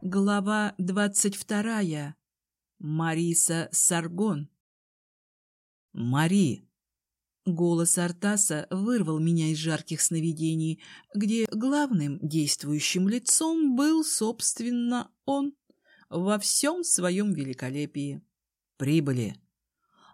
Глава двадцать вторая. Мариса Саргон. «Мари!» Голос Артаса вырвал меня из жарких сновидений, где главным действующим лицом был, собственно, он во всем своем великолепии. «Прибыли!»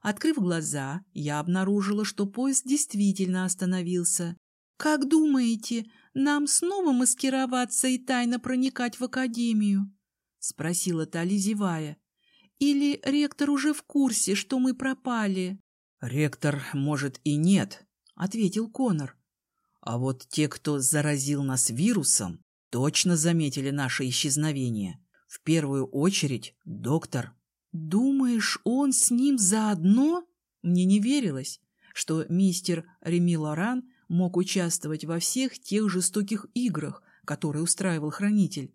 Открыв глаза, я обнаружила, что поезд действительно остановился. «Как думаете, нам снова маскироваться и тайно проникать в академию? — спросила Тали, зевая. — Или ректор уже в курсе, что мы пропали? — Ректор, может, и нет, — ответил Конор. — А вот те, кто заразил нас вирусом, точно заметили наше исчезновение. В первую очередь доктор. — Думаешь, он с ним заодно? Мне не верилось, что мистер Реми Лоран — мог участвовать во всех тех жестоких играх, которые устраивал хранитель.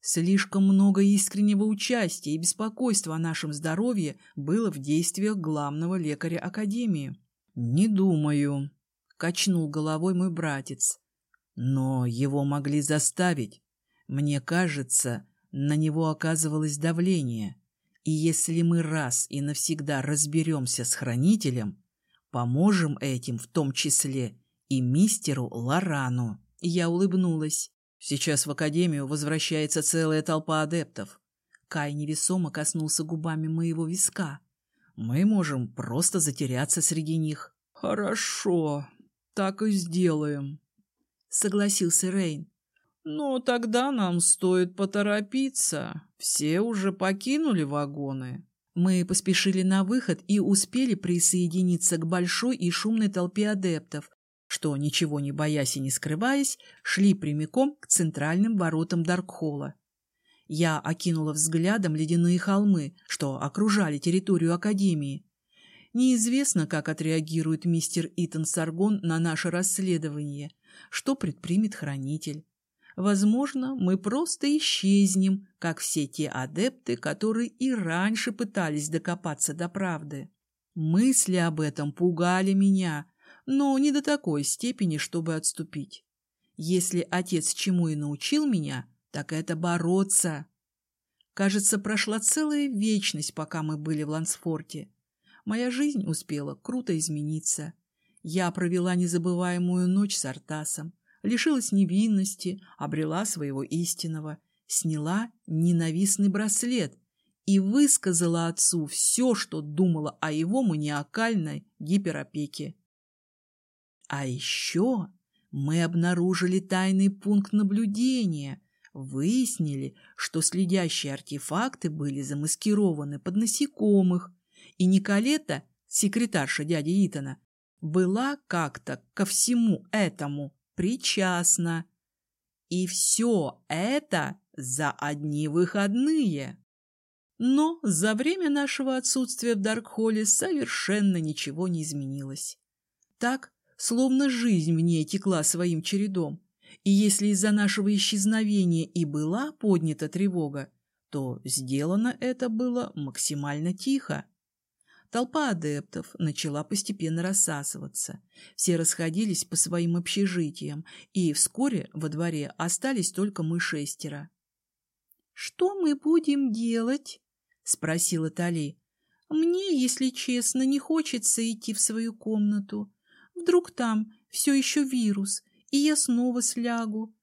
Слишком много искреннего участия и беспокойства о нашем здоровье было в действиях главного лекаря Академии. «Не думаю», — качнул головой мой братец. «Но его могли заставить. Мне кажется, на него оказывалось давление. И если мы раз и навсегда разберемся с хранителем, поможем этим в том числе и мистеру Лорану. Я улыбнулась. Сейчас в академию возвращается целая толпа адептов. Кай невесомо коснулся губами моего виска. Мы можем просто затеряться среди них. Хорошо, так и сделаем, согласился Рейн. Но тогда нам стоит поторопиться. Все уже покинули вагоны. Мы поспешили на выход и успели присоединиться к большой и шумной толпе адептов, что, ничего не боясь и не скрываясь, шли прямиком к центральным воротам Даркхолла. Я окинула взглядом ледяные холмы, что окружали территорию Академии. Неизвестно, как отреагирует мистер Итан Саргон на наше расследование, что предпримет хранитель. Возможно, мы просто исчезнем, как все те адепты, которые и раньше пытались докопаться до правды. Мысли об этом пугали меня, но не до такой степени, чтобы отступить. Если отец чему и научил меня, так это бороться. Кажется, прошла целая вечность, пока мы были в Лансфорте. Моя жизнь успела круто измениться. Я провела незабываемую ночь с Артасом, лишилась невинности, обрела своего истинного, сняла ненавистный браслет и высказала отцу все, что думала о его маниакальной гиперопеке. А еще мы обнаружили тайный пункт наблюдения, выяснили, что следящие артефакты были замаскированы под насекомых, и Николета, секретарша дяди Итана, была как-то ко всему этому причастна. И все это за одни выходные. Но за время нашего отсутствия в Даркхолле совершенно ничего не изменилось. Так словно жизнь в ней текла своим чередом. И если из-за нашего исчезновения и была поднята тревога, то сделано это было максимально тихо. Толпа адептов начала постепенно рассасываться. Все расходились по своим общежитиям, и вскоре во дворе остались только мы шестеро. — Что мы будем делать? — спросила Тали. — Мне, если честно, не хочется идти в свою комнату. Вдруг там все еще вирус, и я снова слягу.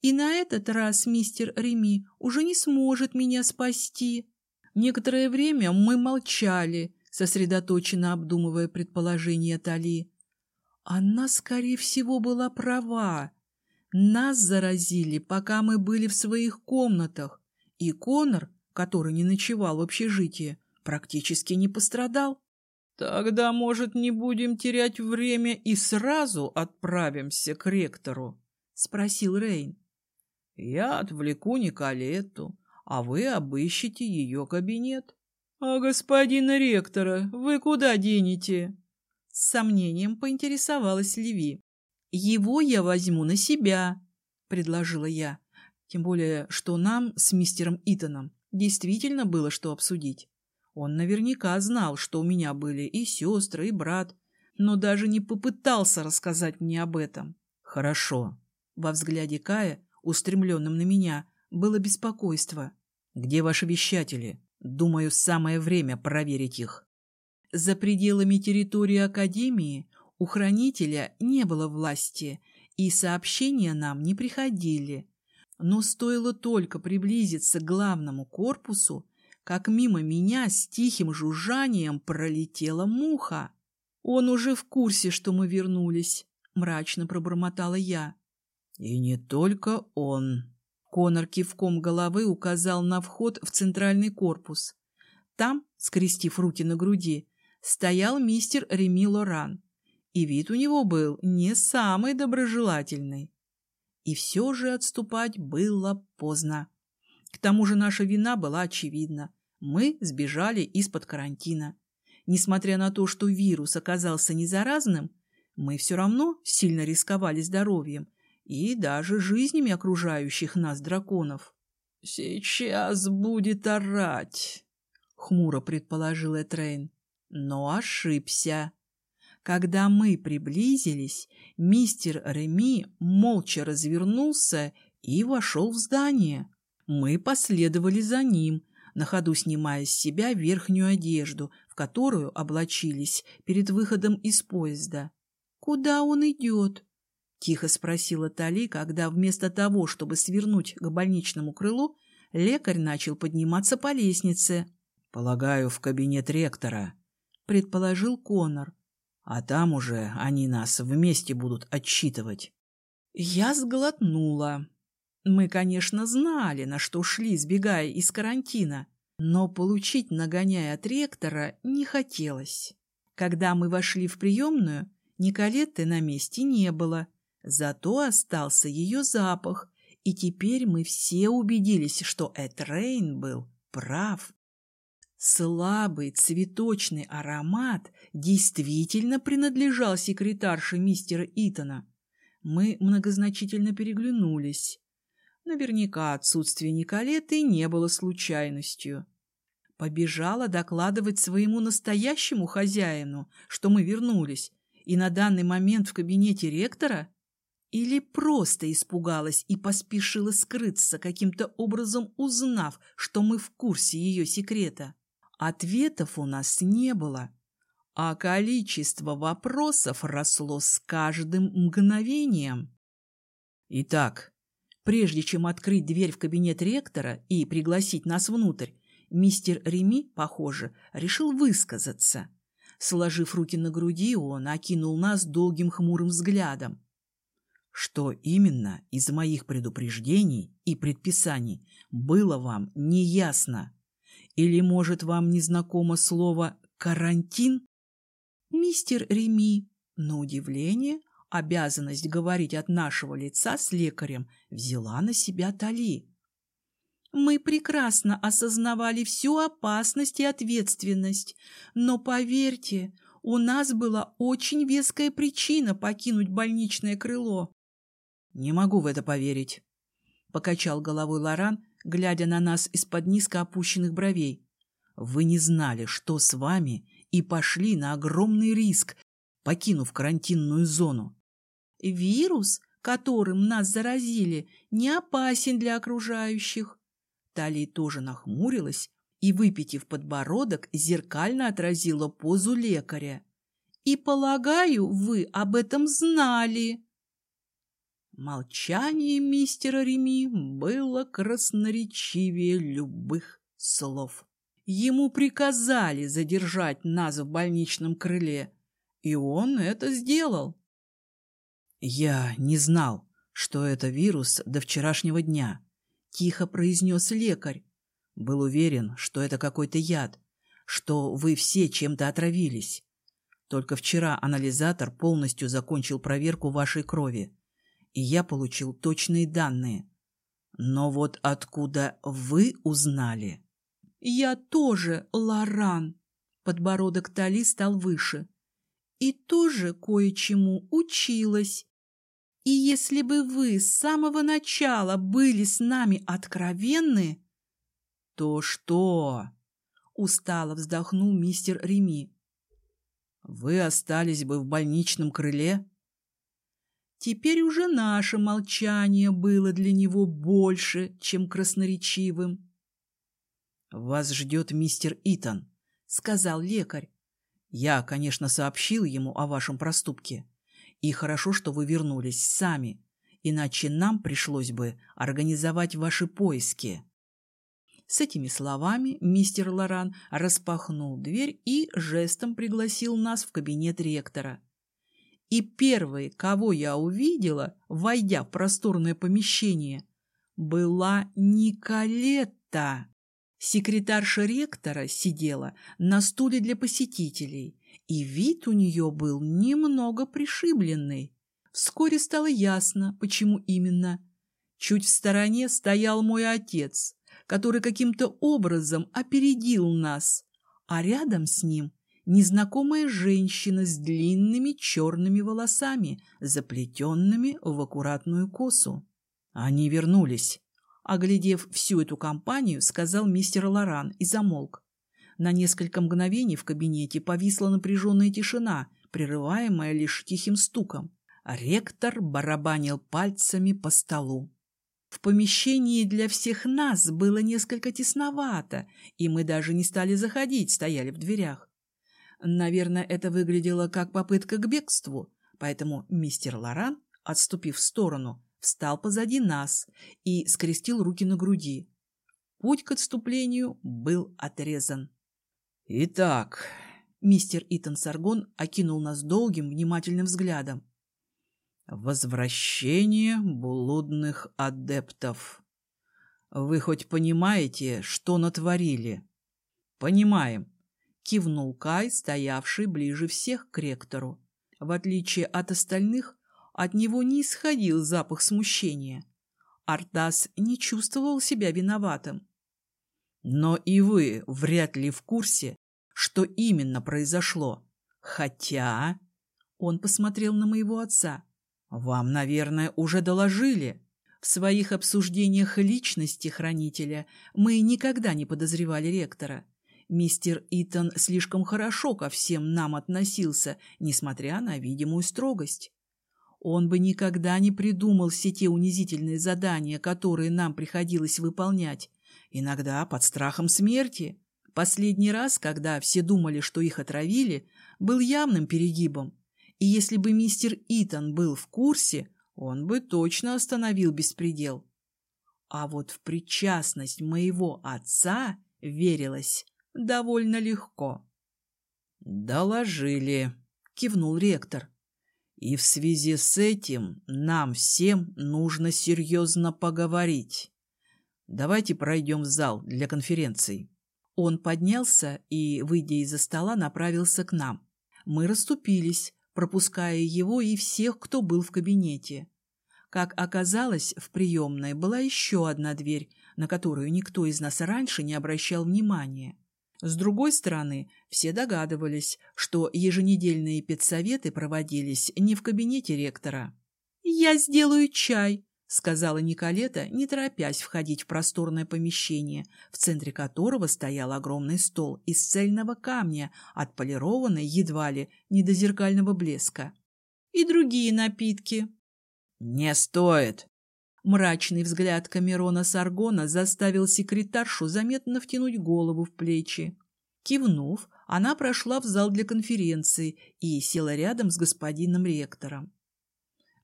И на этот раз мистер Реми уже не сможет меня спасти. Некоторое время мы молчали, сосредоточенно обдумывая предположение Тали. Она, скорее всего, была права. Нас заразили, пока мы были в своих комнатах, и Конор, который не ночевал в общежитии, практически не пострадал. Тогда, может, не будем терять время и сразу отправимся к ректору? Спросил Рейн. Я отвлеку Николетту, а вы обыщите ее кабинет. А господина ректора вы куда денете? С сомнением поинтересовалась Леви. Его я возьму на себя, предложила я. Тем более, что нам с мистером Итаном действительно было что обсудить. Он наверняка знал, что у меня были и сестры, и брат, но даже не попытался рассказать мне об этом. Хорошо. Во взгляде Кая, устремленном на меня, было беспокойство. «Где ваши вещатели? Думаю, самое время проверить их». За пределами территории Академии у хранителя не было власти, и сообщения нам не приходили. Но стоило только приблизиться к главному корпусу, как мимо меня с тихим жужжанием пролетела муха. «Он уже в курсе, что мы вернулись», — мрачно пробормотала я. «И не только он». Конор кивком головы указал на вход в центральный корпус. Там, скрестив руки на груди, стоял мистер Реми Лоран, и вид у него был не самый доброжелательный. И все же отступать было поздно. К тому же наша вина была очевидна. Мы сбежали из-под карантина. Несмотря на то, что вирус оказался незаразным, мы все равно сильно рисковали здоровьем и даже жизнями окружающих нас драконов. «Сейчас будет орать», — хмуро предположил Этрейн но ошибся. Когда мы приблизились, мистер Реми молча развернулся и вошел в здание. Мы последовали за ним, на ходу снимая с себя верхнюю одежду, в которую облачились перед выходом из поезда. «Куда он идет?» — тихо спросила Тали, когда вместо того, чтобы свернуть к больничному крылу, лекарь начал подниматься по лестнице. «Полагаю, в кабинет ректора», предположил Конор. А там уже они нас вместе будут отчитывать. Я сглотнула. Мы, конечно, знали, на что шли, сбегая из карантина, но получить нагоняя от ректора не хотелось. Когда мы вошли в приемную, Николетты на месте не было, зато остался ее запах, и теперь мы все убедились, что Этрейн был прав. Слабый цветочный аромат действительно принадлежал секретарше мистера Итона. Мы многозначительно переглянулись. Наверняка отсутствие Николеты не было случайностью. Побежала докладывать своему настоящему хозяину, что мы вернулись, и на данный момент в кабинете ректора? Или просто испугалась и поспешила скрыться, каким-то образом узнав, что мы в курсе ее секрета? Ответов у нас не было, а количество вопросов росло с каждым мгновением. Итак, прежде чем открыть дверь в кабинет ректора и пригласить нас внутрь, мистер Реми, похоже, решил высказаться. Сложив руки на груди, он окинул нас долгим хмурым взглядом. Что именно из моих предупреждений и предписаний было вам неясно? Или, может, вам не знакомо слово «карантин»? Мистер Реми, на удивление, обязанность говорить от нашего лица с лекарем взяла на себя Тали. Мы прекрасно осознавали всю опасность и ответственность, но, поверьте, у нас была очень веская причина покинуть больничное крыло. — Не могу в это поверить, — покачал головой Лоран, глядя на нас из-под низко опущенных бровей. Вы не знали, что с вами, и пошли на огромный риск, покинув карантинную зону. Вирус, которым нас заразили, не опасен для окружающих. Талия тоже нахмурилась и, выпитив подбородок, зеркально отразила позу лекаря. И, полагаю, вы об этом знали. Молчание мистера Реми было красноречивее любых слов. Ему приказали задержать нас в больничном крыле, и он это сделал. «Я не знал, что это вирус до вчерашнего дня», — тихо произнес лекарь. «Был уверен, что это какой-то яд, что вы все чем-то отравились. Только вчера анализатор полностью закончил проверку вашей крови и я получил точные данные. Но вот откуда вы узнали? Я тоже, Лоран. Подбородок Тали стал выше. И тоже кое-чему училась. И если бы вы с самого начала были с нами откровенны... То что? Устало вздохнул мистер Реми. Вы остались бы в больничном крыле? Теперь уже наше молчание было для него больше, чем красноречивым. «Вас ждет мистер Итан», — сказал лекарь. «Я, конечно, сообщил ему о вашем проступке. И хорошо, что вы вернулись сами, иначе нам пришлось бы организовать ваши поиски». С этими словами мистер Лоран распахнул дверь и жестом пригласил нас в кабинет ректора. И первой, кого я увидела, войдя в просторное помещение, была Николетта. Секретарша ректора сидела на стуле для посетителей, и вид у нее был немного пришибленный. Вскоре стало ясно, почему именно. Чуть в стороне стоял мой отец, который каким-то образом опередил нас, а рядом с ним незнакомая женщина с длинными черными волосами, заплетенными в аккуратную косу. Они вернулись. Оглядев всю эту компанию, сказал мистер Лоран и замолк. На несколько мгновений в кабинете повисла напряженная тишина, прерываемая лишь тихим стуком. Ректор барабанил пальцами по столу. В помещении для всех нас было несколько тесновато, и мы даже не стали заходить, стояли в дверях. Наверное, это выглядело как попытка к бегству, поэтому мистер Лоран, отступив в сторону, встал позади нас и скрестил руки на груди. Путь к отступлению был отрезан. «Итак...» Мистер Итан Саргон окинул нас долгим, внимательным взглядом. Возвращение блудных адептов. Вы хоть понимаете, что натворили? Понимаем, кивнул Кай, стоявший ближе всех к ректору. В отличие от остальных, от него не исходил запах смущения. Артас не чувствовал себя виноватым. Но и вы вряд ли в курсе, что именно произошло. Хотя... Он посмотрел на моего отца. Вам, наверное, уже доложили. В своих обсуждениях личности хранителя мы никогда не подозревали ректора. Мистер Итан слишком хорошо ко всем нам относился, несмотря на видимую строгость. Он бы никогда не придумал все те унизительные задания, которые нам приходилось выполнять, иногда под страхом смерти. Последний раз, когда все думали, что их отравили, был явным перегибом. И если бы мистер Итан был в курсе, он бы точно остановил беспредел. А вот в причастность моего отца верилось довольно легко. «Доложили», — кивнул ректор. «И в связи с этим нам всем нужно серьезно поговорить. Давайте пройдем в зал для конференций». Он поднялся и, выйдя из-за стола, направился к нам. Мы расступились, пропуская его и всех, кто был в кабинете. Как оказалось, в приемной была еще одна дверь, на которую никто из нас раньше не обращал внимания. С другой стороны, все догадывались, что еженедельные педсоветы проводились не в кабинете ректора. «Я сделаю чай», — сказала Николета, не торопясь входить в просторное помещение, в центре которого стоял огромный стол из цельного камня, отполированный едва ли не до зеркального блеска. «И другие напитки». «Не стоит!» Мрачный взгляд Камерона Саргона заставил секретаршу заметно втянуть голову в плечи. Кивнув, она прошла в зал для конференции и села рядом с господином ректором.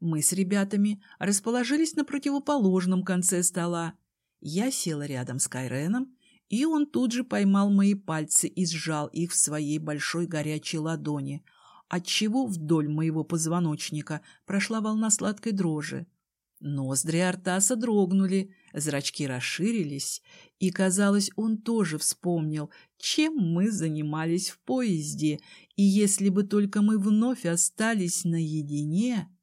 Мы с ребятами расположились на противоположном конце стола. Я села рядом с Кайреном, и он тут же поймал мои пальцы и сжал их в своей большой горячей ладони, отчего вдоль моего позвоночника прошла волна сладкой дрожи. Ноздри Артаса дрогнули, зрачки расширились, и, казалось, он тоже вспомнил, чем мы занимались в поезде, и если бы только мы вновь остались наедине...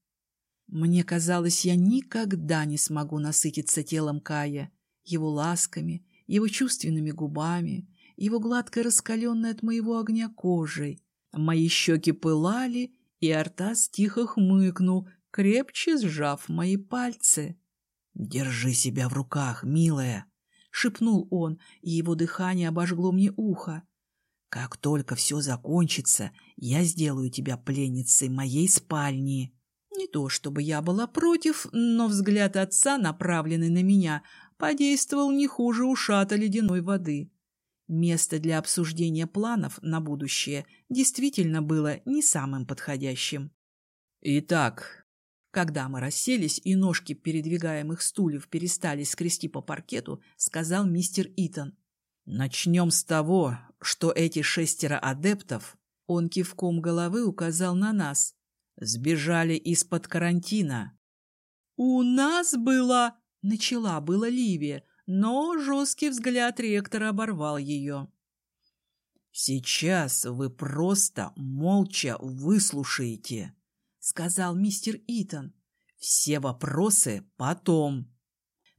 Мне казалось, я никогда не смогу насытиться телом Кая, его ласками, его чувственными губами, его гладкой раскаленной от моего огня кожей. Мои щеки пылали, и Артас тихо хмыкнул, крепче сжав мои пальцы. «Держи себя в руках, милая!» — шепнул он, и его дыхание обожгло мне ухо. «Как только все закончится, я сделаю тебя пленницей моей спальни». «Не то, чтобы я была против, но взгляд отца, направленный на меня, подействовал не хуже ушата ледяной воды. Место для обсуждения планов на будущее действительно было не самым подходящим. «Итак...» Когда мы расселись и ножки передвигаемых стульев перестали скрести по паркету, сказал мистер Итан. «Начнем с того, что эти шестеро адептов...» Он кивком головы указал на нас. «Сбежали из-под карантина». «У нас была...» — начала была Ливия, но жесткий взгляд ректора оборвал ее. «Сейчас вы просто молча выслушаете», — сказал мистер Итан. «Все вопросы потом».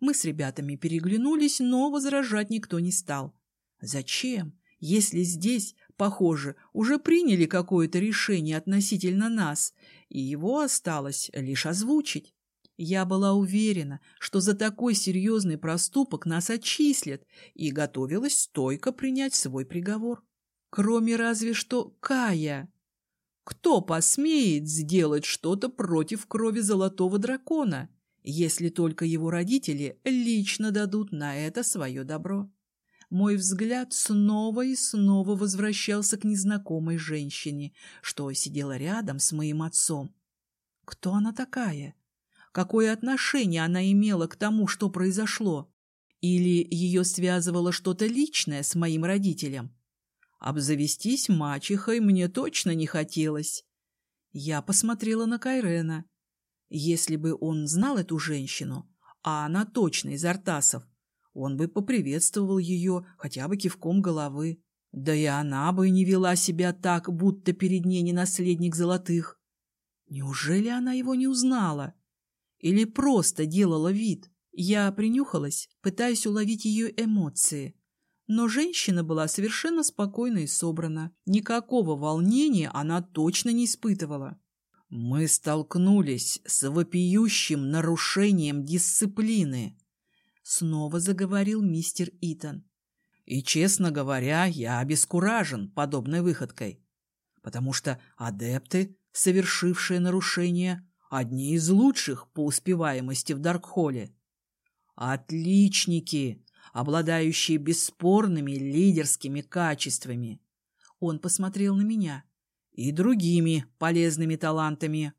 Мы с ребятами переглянулись, но возражать никто не стал. Зачем, если здесь, похоже, уже приняли какое-то решение относительно нас, и его осталось лишь озвучить? Я была уверена, что за такой серьезный проступок нас отчислят, и готовилась стойко принять свой приговор. Кроме разве что Кая. Кто посмеет сделать что-то против крови золотого дракона, если только его родители лично дадут на это свое добро? Мой взгляд снова и снова возвращался к незнакомой женщине, что сидела рядом с моим отцом. Кто она такая? какое отношение она имела к тому, что произошло. Или ее связывало что-то личное с моим родителем. Обзавестись мачехой мне точно не хотелось. Я посмотрела на Кайрена. Если бы он знал эту женщину, а она точно из Артасов, он бы поприветствовал ее хотя бы кивком головы. Да и она бы не вела себя так, будто перед ней не наследник золотых. Неужели она его не узнала? Или просто делала вид. Я принюхалась, пытаясь уловить ее эмоции. Но женщина была совершенно спокойна и собрана. Никакого волнения она точно не испытывала. «Мы столкнулись с вопиющим нарушением дисциплины», — снова заговорил мистер Итан. «И, честно говоря, я обескуражен подобной выходкой, потому что адепты, совершившие нарушение, одни из лучших по успеваемости в Даркхолле. Отличники, обладающие бесспорными лидерскими качествами. Он посмотрел на меня. И другими полезными талантами.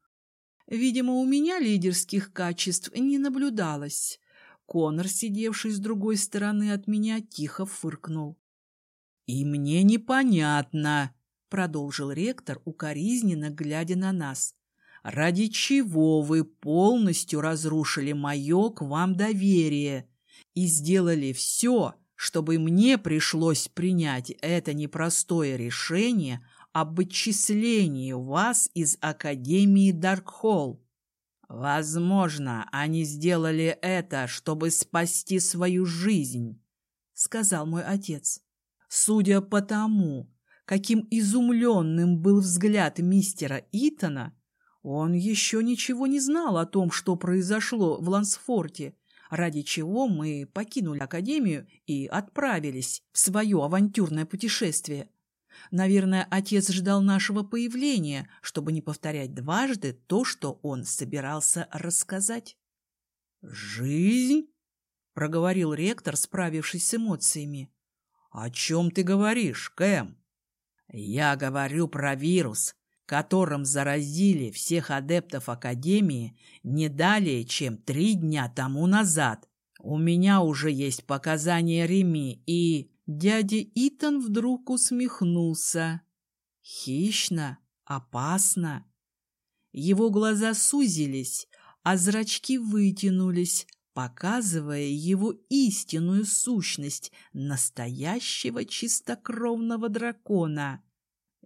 Видимо, у меня лидерских качеств не наблюдалось. Конор, сидевший с другой стороны от меня, тихо фыркнул. «И мне непонятно», — продолжил ректор, укоризненно глядя на нас ради чего вы полностью разрушили мое к вам доверие и сделали все, чтобы мне пришлось принять это непростое решение об отчислении вас из Академии Даркхолл. Возможно, они сделали это, чтобы спасти свою жизнь, — сказал мой отец. Судя по тому, каким изумленным был взгляд мистера Итона, он еще ничего не знал о том, что произошло в Лансфорте, ради чего мы покинули Академию и отправились в свое авантюрное путешествие. Наверное, отец ждал нашего появления, чтобы не повторять дважды то, что он собирался рассказать. «Жизнь?» — проговорил ректор, справившись с эмоциями. «О чем ты говоришь, Кэм?» «Я говорю про вирус, которым заразили всех адептов Академии не далее, чем три дня тому назад. У меня уже есть показания Реми и... Дядя Итан вдруг усмехнулся. Хищно, опасно. Его глаза сузились, а зрачки вытянулись, показывая его истинную сущность настоящего чистокровного дракона.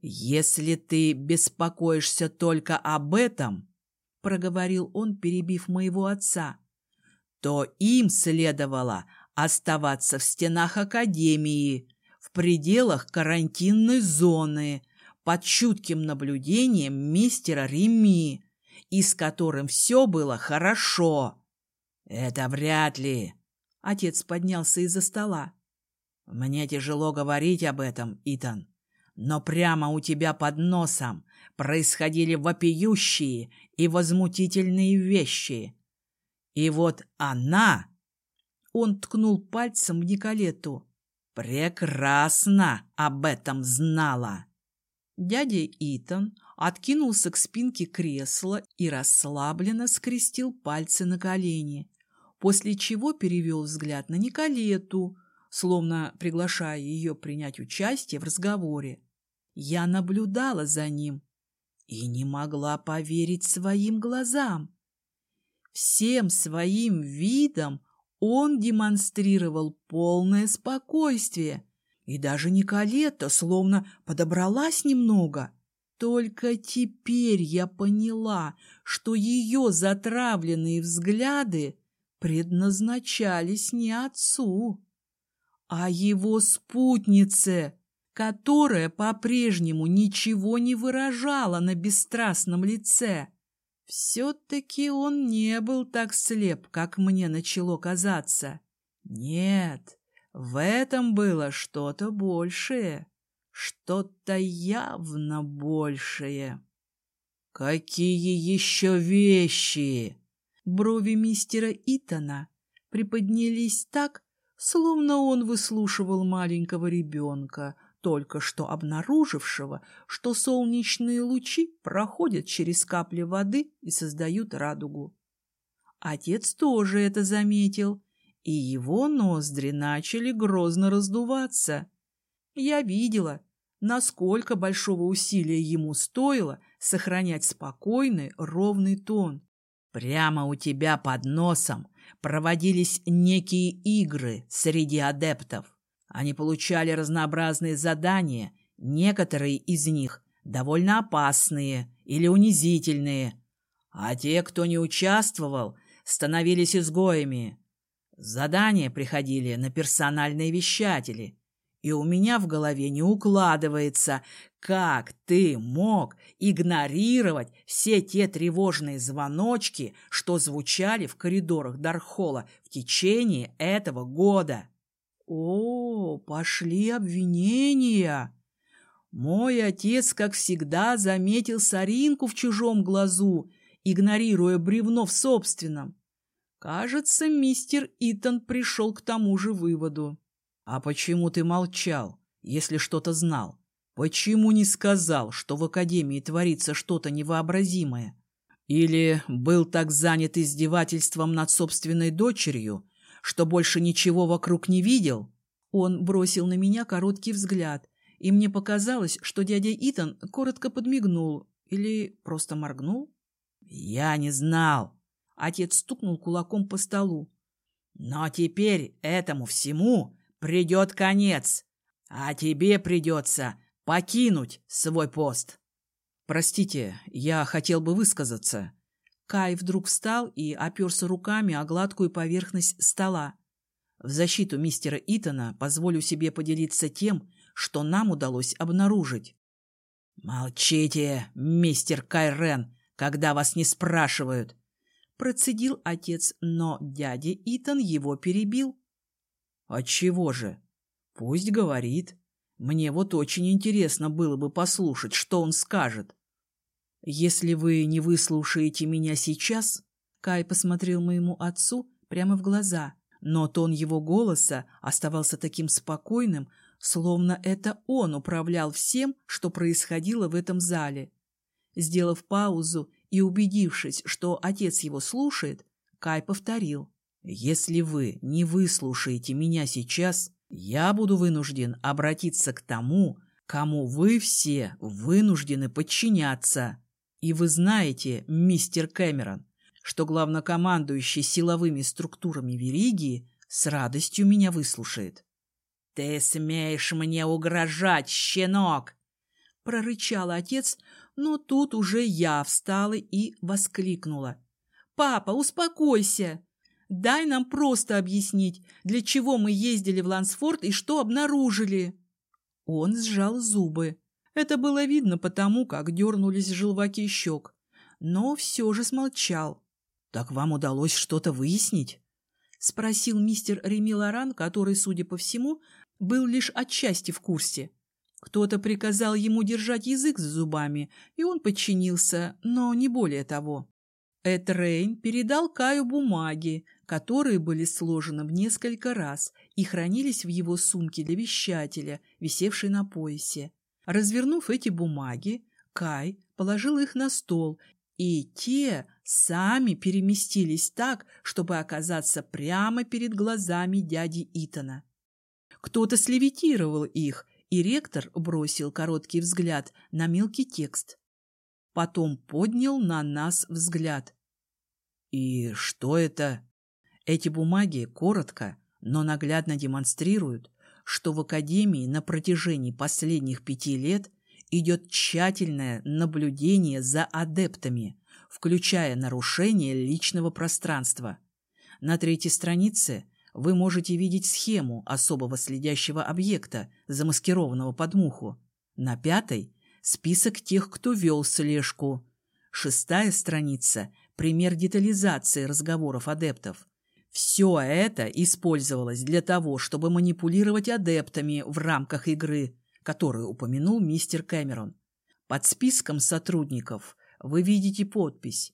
«Если ты беспокоишься только об этом, — проговорил он, перебив моего отца, — то им следовало оставаться в стенах Академии, в пределах карантинной зоны, под чутким наблюдением мистера Реми, и с которым все было хорошо. Это вряд ли. Отец поднялся из-за стола. Мне тяжело говорить об этом, Итан. но прямо у тебя под носом происходили вопиющие и возмутительные вещи. И вот она, он ткнул пальцем в Николету, прекрасно об этом знала. Дядя Итан откинулся к спинке кресла и расслабленно скрестил пальцы на колени, после чего перевел взгляд на Николету, словно приглашая ее принять участие в разговоре. Я наблюдала за ним и не могла поверить своим глазам. Всем своим видом он демонстрировал полное спокойствие, и даже Николета словно подобралась немного. Только теперь я поняла, что ее затравленные взгляды предназначались не отцу, а его спутнице, которая по-прежнему ничего не выражала на бесстрастном лице. Все-таки он не был так слеп, как мне начало казаться. Нет, в этом было что-то большее, что-то явно большее. «Какие еще вещи?» Брови мистера Итана приподнялись так, словно он выслушивал маленького ребенка, только что обнаружившего, что солнечные лучи проходят через капли воды и создают радугу. Отец тоже это заметил, и его ноздри начали грозно раздуваться. Я видела, насколько большого усилия ему стоило сохранять спокойный, ровный тон. Прямо у тебя под носом проводились некие игры среди адептов. Они получали разнообразные задания, некоторые из них довольно опасные или унизительные, а те, кто не участвовал, становились изгоями. Задания приходили на персональные вещатели, и у меня в голове не укладывается, как ты мог игнорировать все те тревожные звоночки, что звучали в коридорах Дархола в течение этого года. О, пошли обвинения! Мой отец, как всегда, заметил соринку в чужом глазу, игнорируя бревно в собственном. Кажется, мистер Итан пришел к тому же выводу. А почему ты молчал, если что-то знал? Почему не сказал, что в Академии творится что-то невообразимое? Или был так занят издевательством над собственной дочерью, что больше ничего вокруг не видел? Он бросил на меня короткий взгляд, и мне показалось, что дядя Итан коротко подмигнул или просто моргнул. «Я не знал!» Отец стукнул кулаком по столу. «Но теперь этому всему придет конец, а тебе придется покинуть свой пост». «Простите, я хотел бы высказаться», Кай вдруг встал и оперся руками о гладкую поверхность стола. В защиту мистера Итона позволю себе поделиться тем, что нам удалось обнаружить. «Молчите, мистер Кайрен, когда вас не спрашивают!» Процедил отец, но дядя Итан его перебил. «Отчего же? Пусть говорит. Мне вот очень интересно было бы послушать, что он скажет. «Если вы не выслушаете меня сейчас...» Кай посмотрел моему отцу прямо в глаза, но тон его голоса оставался таким спокойным, словно это он управлял всем, что происходило в этом зале. Сделав паузу и убедившись, что отец его слушает, Кай повторил. «Если вы не выслушаете меня сейчас, я буду вынужден обратиться к тому, кому вы все вынуждены подчиняться». И вы знаете, мистер Кэмерон, что главнокомандующий силовыми структурами Веригии с радостью меня выслушает. «Ты смеешь мне угрожать, щенок!» — прорычал отец, но тут уже я встала и воскликнула. «Папа, успокойся! Дай нам просто объяснить, для чего мы ездили в Лансфорд и что обнаружили!» Он сжал зубы. Это было видно потому, как дернулись желваки щек. Но все же смолчал. «Так вам удалось что-то выяснить?» — спросил мистер Реми Лоран, который, судя по всему, был лишь отчасти в курсе. Кто-то приказал ему держать язык за зубами, и он подчинился, но не более того. Эд Рейн передал Каю бумаги, которые были сложены в несколько раз и хранились в его сумке для вещателя, висевшей на поясе. Развернув эти бумаги, Кай положил их на стол, и те сами переместились так, чтобы оказаться прямо перед глазами дяди Итана. Кто-то слевитировал их, и ректор бросил короткий взгляд на мелкий текст. Потом поднял на нас взгляд. «И что это?» Эти бумаги коротко, но наглядно демонстрируют, что в Академии на протяжении последних пяти лет идет тщательное наблюдение за адептами, включая нарушение личного пространства. На третьей странице вы можете видеть схему особого следящего объекта, замаскированного под муху. На пятой – список тех, кто вел слежку. Шестая страница – пример детализации разговоров адептов. Все это использовалось для того, чтобы манипулировать адептами в рамках игры, которую упомянул мистер Кэмерон. Под списком сотрудников вы видите подпись.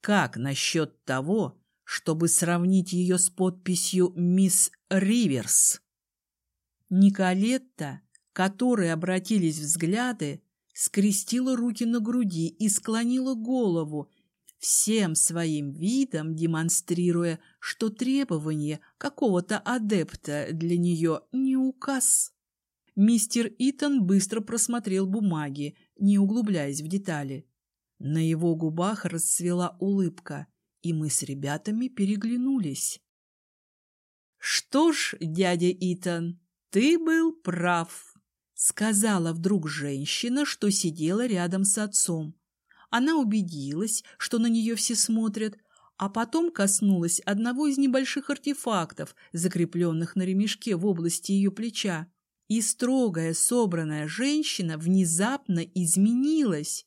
Как насчет того, чтобы сравнить ее с подписью «Мисс Риверс»? Николетта, которой обратились взгляды, скрестила руки на груди и склонила голову, всем своим видом демонстрируя, что требование какого-то адепта для нее не указ. Мистер Итан быстро просмотрел бумаги, не углубляясь в детали. На его губах расцвела улыбка, и мы с ребятами переглянулись. «Что ж, дядя Итан, ты был прав», — сказала вдруг женщина, что сидела рядом с отцом. Она убедилась, что на нее все смотрят, а потом коснулась одного из небольших артефактов, закрепленных на ремешке в области ее плеча. И строгая, собранная женщина внезапно изменилась.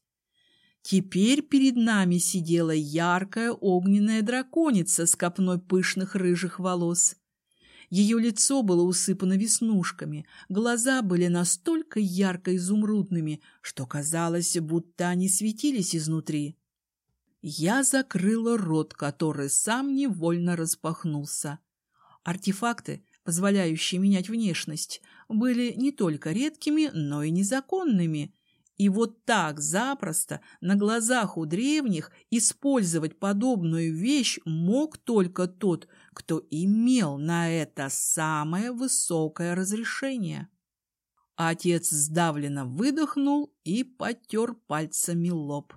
Теперь перед нами сидела яркая огненная драконица с копной пышных рыжих волос. Ее лицо было усыпано веснушками, глаза были настолько ярко-изумрудными, что казалось, будто они светились изнутри. Я закрыла рот, который сам невольно распахнулся. Артефакты, позволяющие менять внешность, были не только редкими, но и незаконными, и вот так запросто на глазах у древних использовать подобную вещь мог только тот, кто имел на это самое высокое разрешение. Отец сдавленно выдохнул и потер пальцами лоб.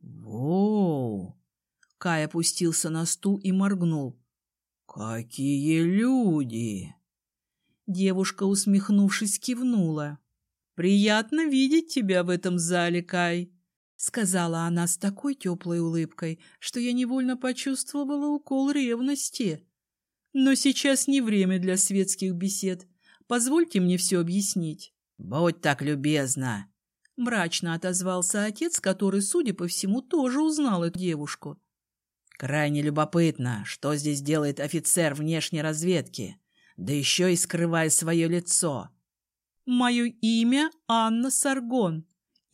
«Воу!» Кай опустился на стул и моргнул. «Какие люди!» Девушка, усмехнувшись, кивнула. «Приятно видеть тебя в этом зале, Кай», — сказала она с такой теплой улыбкой, что я невольно почувствовала укол ревности. «Но сейчас не время для светских бесед. Позвольте мне все объяснить». «Будь так любезна», — мрачно отозвался отец, который, судя по всему, тоже узнал эту девушку. «Крайне любопытно, что здесь делает офицер внешней разведки, да еще и скрывая свое лицо». Мое имя Анна Саргон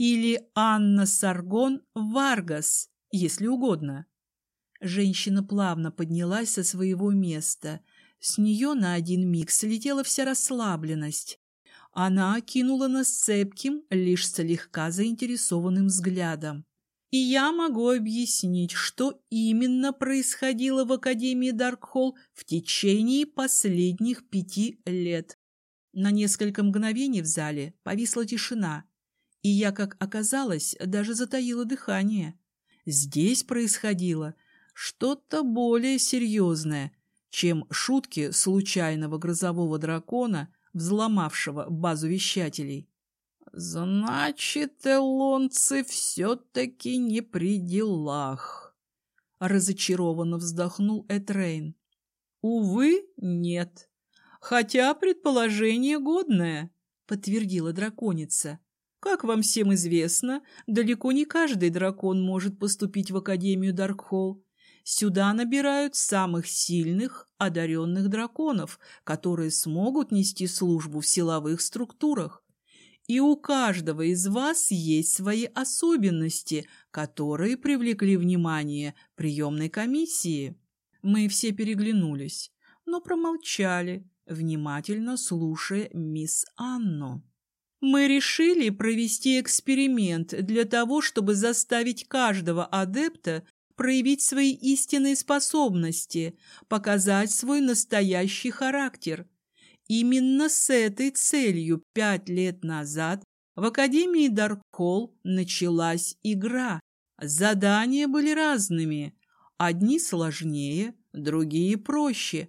или Анна Саргон Варгас, если угодно. Женщина плавно поднялась со своего места. С нее на один миг слетела вся расслабленность. Она кинула нас цепким, лишь слегка заинтересованным взглядом. И я могу объяснить, что именно происходило в Академии Даркхолл в течение последних пяти лет. На несколько мгновений в зале повисла тишина, и я, как оказалось, даже затаила дыхание. Здесь происходило что-то более серьезное, чем шутки случайного грозового дракона, взломавшего базу вещателей. «Значит, элонцы все-таки не при делах», — разочарованно вздохнул Этрейн. «Увы, нет. Хотя предположение годное, подтвердила драконица. Как вам всем известно, далеко не каждый дракон может поступить в Академию Даркхолл. Сюда набирают самых сильных, одаренных драконов, которые смогут нести службу в силовых структурах. и у каждого из вас есть свои особенности, которые привлекли внимание приемной комиссии. Мы все переглянулись, но промолчали, внимательно слушая мисс Анну. Мы решили провести эксперимент для того, чтобы заставить каждого адепта проявить свои истинные способности, показать свой настоящий характер. Именно с этой целью пять лет назад в Академии Даркхолл началась игра. Задания были разными, одни сложнее, другие проще,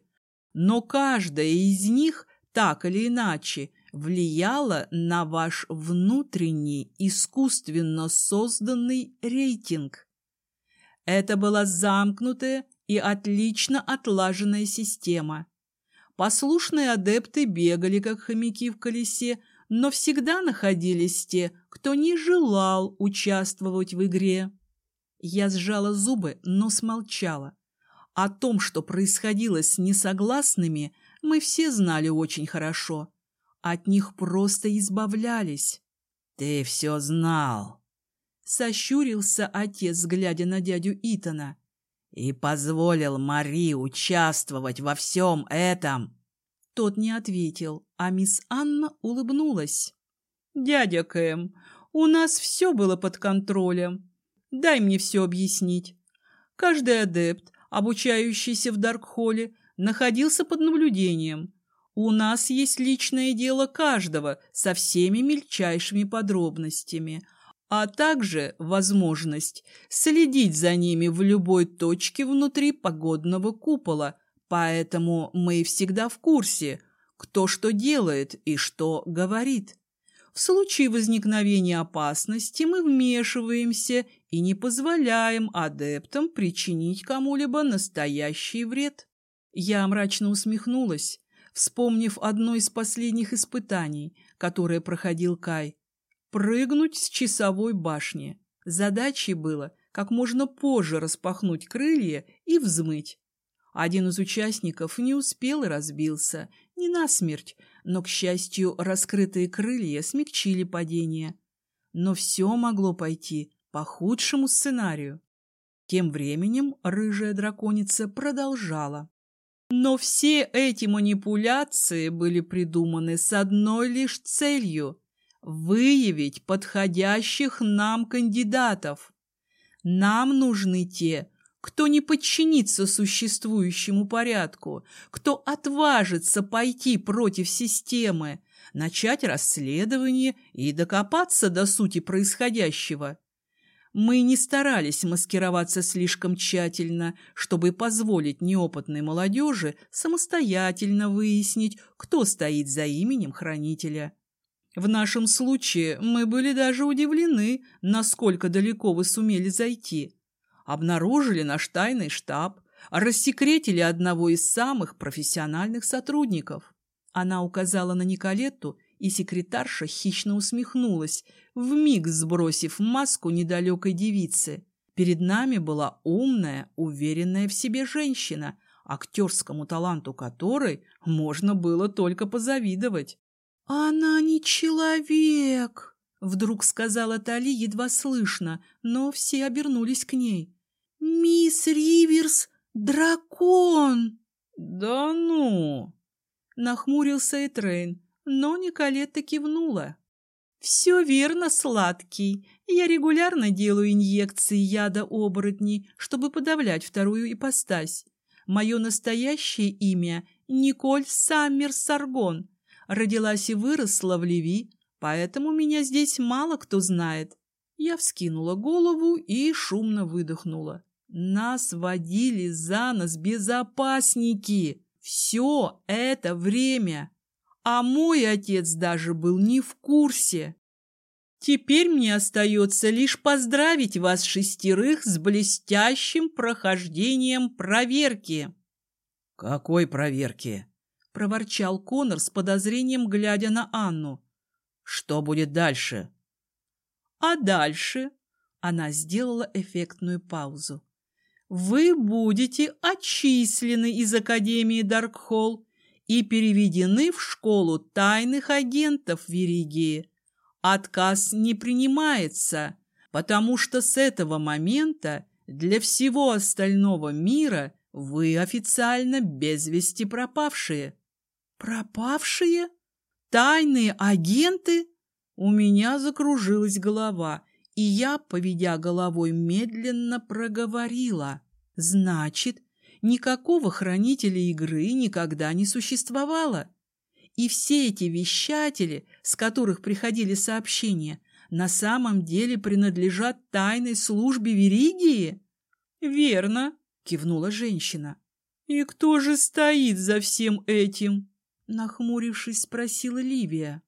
но каждая из них так или иначе влияла на ваш внутренний искусственно созданный рейтинг. Это была замкнутая и отлично отлаженная система. Послушные адепты бегали, как хомяки в колесе, но всегда находились те, кто не желал участвовать в игре. Я сжала зубы, но смолчала. О том, что происходило с несогласными, мы все знали очень хорошо. От них просто избавлялись. «Ты все знал!» Сощурился отец, глядя на дядю Итана. «И позволил Мари участвовать во всем этом!» Тот не ответил, а мисс Анна улыбнулась. «Дядя Кэм, у нас все было под контролем. Дай мне все объяснить. Каждый адепт, обучающийся в Даркхолле, находился под наблюдением. У нас есть личное дело каждого со всеми мельчайшими подробностями, а также возможность следить за ними в любой точке внутри погодного купола, поэтому мы всегда в курсе, кто что делает и что говорит. В случае возникновения опасности мы вмешиваемся и не позволяем адептам причинить кому-либо настоящий вред. Я мрачно усмехнулась, вспомнив одно из последних испытаний, которое проходил Кай. Прыгнуть с часовой башни. Задачей было как можно позже распахнуть крылья и взмыть. Один из участников не успел и разбился, не насмерть, но, к счастью, раскрытые крылья смягчили падение. Но все могло пойти по худшему сценарию. Тем временем рыжая драконица продолжала. Но все эти манипуляции были придуманы с одной лишь целью – выявить подходящих нам кандидатов. Нам нужны те, кто не подчинится существующему порядку, кто отважится пойти против системы, начать расследование и докопаться до сути происходящего. Мы не старались маскироваться слишком тщательно, чтобы позволить неопытной молодежи самостоятельно выяснить, кто стоит за именем хранителя. В нашем случае мы были даже удивлены, насколько далеко вы сумели зайти обнаружили наш тайный штаб, рассекретили одного из самых профессиональных сотрудников. Она указала на Николетту, и секретарша хищно усмехнулась, вмиг сбросив маску недалекой девицы. Перед нами была умная, уверенная в себе женщина, актерскому таланту которой можно было только позавидовать. «Она не человек!» Вдруг сказала Тали едва слышно, но все обернулись к ней. «Мисс Риверс — дракон!» «Да ну!» Нахмурился Этрейн, но Николетта кивнула. «Все верно, сладкий. Я регулярно делаю инъекции яда оборотней, чтобы подавлять вторую ипостась. Мое настоящее имя — Николь Саммер Саргон. Родилась и выросла в Ливи, поэтому меня здесь мало кто знает. Я вскинула голову и шумно выдохнула. Нас водили за нос безопасники все это время, а мой отец даже был не в курсе. Теперь мне остается лишь поздравить вас шестерых с блестящим прохождением проверки. — Какой проверки? — проворчал Конор с подозрением, глядя на Анну. Что будет дальше? А дальше она сделала эффектную паузу. Вы будете отчислены из Академии Даркхолл и переведены в школу тайных агентов Веригии. Отказ не принимается, потому что с этого момента для всего остального мира вы официально без вести пропавшие. Пропавшие? Тайные агенты? У меня закружилась голова, и я, поведя головой, медленно проговорила. Значит, никакого хранителя игры никогда не существовало. И все эти вещатели, с которых приходили сообщения, на самом деле принадлежат тайной службе Веригии? Верно, кивнула женщина. И кто же стоит за всем этим? Нахмурившись, спросила Ливия.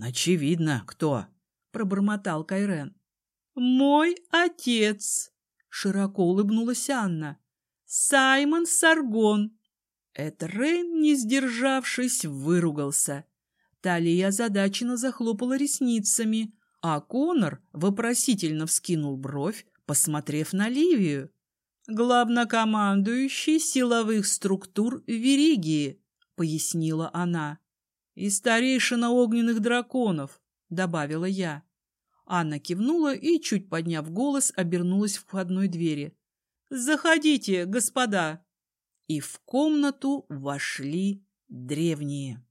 Очевидно, кто, пробормотал Кайрен. Мой отец, широко улыбнулась Анна. Саймон Саргон. Этрейн, не сдержавшись, выругался. Талия озадаченно захлопала ресницами, а Конор вопросительно вскинул бровь, посмотрев на Ливию. «Главнокомандующий силовых структур Веригии», — пояснила она. «И старейшина огненных драконов», — добавила я. Анна кивнула и, чуть подняв голос, обернулась в входной двери. «Заходите, господа!» И в комнату вошли древние.